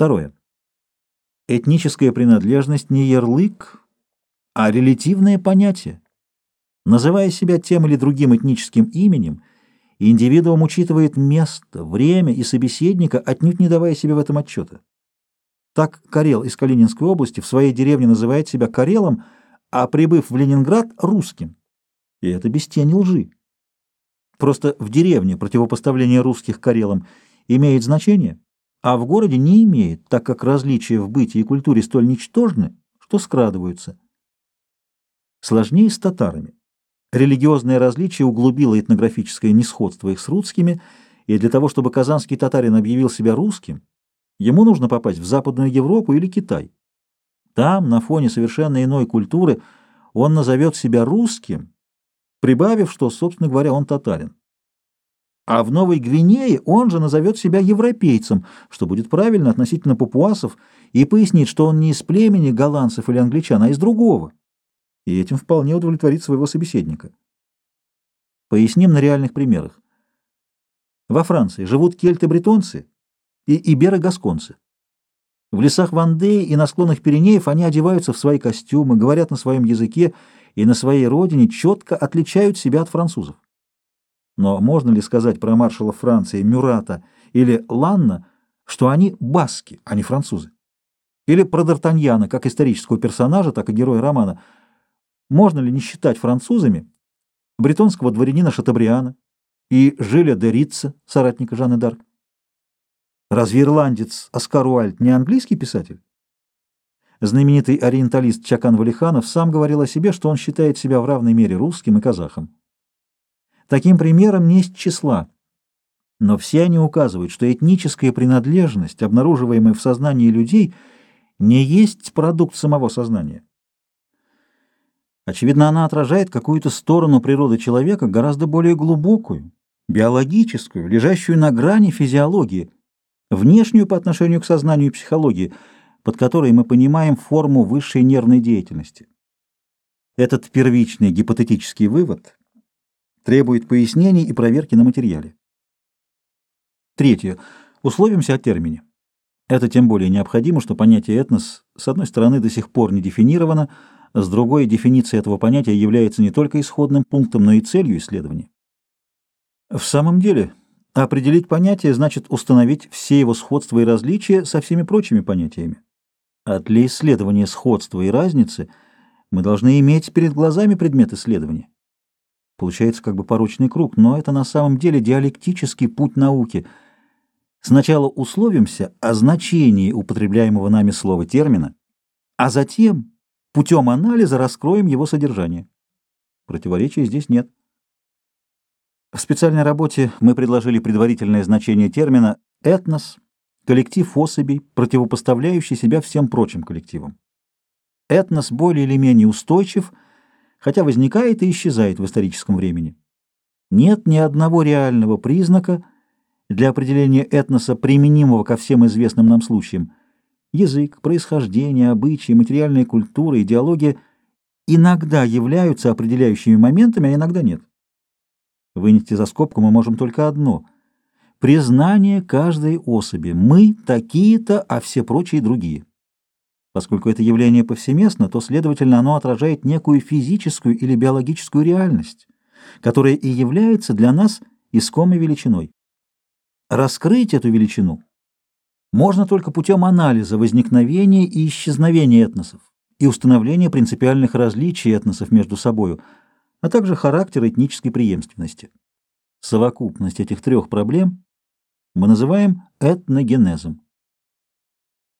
Второе. Этническая принадлежность не ярлык, а релятивное понятие. Называя себя тем или другим этническим именем, индивидуум учитывает место, время и собеседника, отнюдь не давая себе в этом отчета. Так Карел из Калининской области в своей деревне называет себя Карелом, а прибыв в Ленинград — русским. И это без тени лжи. Просто в деревне противопоставление русских Карелам имеет значение, а в городе не имеет, так как различия в бытии и культуре столь ничтожны, что скрадываются. Сложнее с татарами. Религиозное различие углубило этнографическое несходство их с русскими, и для того, чтобы казанский татарин объявил себя русским, ему нужно попасть в Западную Европу или Китай. Там, на фоне совершенно иной культуры, он назовет себя русским, прибавив, что, собственно говоря, он татарин. А в Новой Гвинее он же назовет себя европейцем, что будет правильно относительно папуасов, и пояснит, что он не из племени голландцев или англичан, а из другого и этим вполне удовлетворит своего собеседника. Поясним на реальных примерах. Во Франции живут кельты-бретонцы и иберы-гасконцы. В лесах Вандеи и на склонах Пиренеев они одеваются в свои костюмы, говорят на своем языке и на своей родине четко отличают себя от французов. Но можно ли сказать про маршала Франции Мюрата или Ланна, что они баски, а не французы? Или про Д'Артаньяна, как исторического персонажа, так и героя романа – можно ли не считать французами бретонского дворянина Шатабриана и Жиля де Рица, соратника Жанны Дарк? Разве ирландец Оскар Уальд не английский писатель? Знаменитый ориенталист Чакан Валиханов сам говорил о себе, что он считает себя в равной мере русским и казахом. Таким примером не есть числа, но все они указывают, что этническая принадлежность, обнаруживаемая в сознании людей, не есть продукт самого сознания. Очевидно, она отражает какую-то сторону природы человека гораздо более глубокую, биологическую, лежащую на грани физиологии, внешнюю по отношению к сознанию и психологии, под которой мы понимаем форму высшей нервной деятельности. Этот первичный гипотетический вывод требует пояснений и проверки на материале. Третье. Условимся о термине. Это тем более необходимо, что понятие «этнос» с одной стороны до сих пор не дефинировано, с другой, дефиниция этого понятия является не только исходным пунктом, но и целью исследования. В самом деле, определить понятие значит установить все его сходства и различия со всеми прочими понятиями. А для исследования сходства и разницы мы должны иметь перед глазами предмет исследования. Получается как бы порочный круг, но это на самом деле диалектический путь науки. Сначала условимся о значении употребляемого нами слова-термина, а затем Путем анализа раскроем его содержание. Противоречия здесь нет. В специальной работе мы предложили предварительное значение термина «этнос» — коллектив особей, противопоставляющий себя всем прочим коллективам. Этнос более или менее устойчив, хотя возникает и исчезает в историческом времени. Нет ни одного реального признака для определения этноса, применимого ко всем известным нам случаям — Язык, происхождение, обычаи, материальная культура, идеология иногда являются определяющими моментами, а иногда нет. Вынести за скобку мы можем только одно — признание каждой особи. Мы такие-то, а все прочие другие. Поскольку это явление повсеместно, то, следовательно, оно отражает некую физическую или биологическую реальность, которая и является для нас искомой величиной. Раскрыть эту величину можно только путем анализа возникновения и исчезновения этносов и установления принципиальных различий этносов между собою, а также характера этнической преемственности. Совокупность этих трех проблем мы называем этногенезом.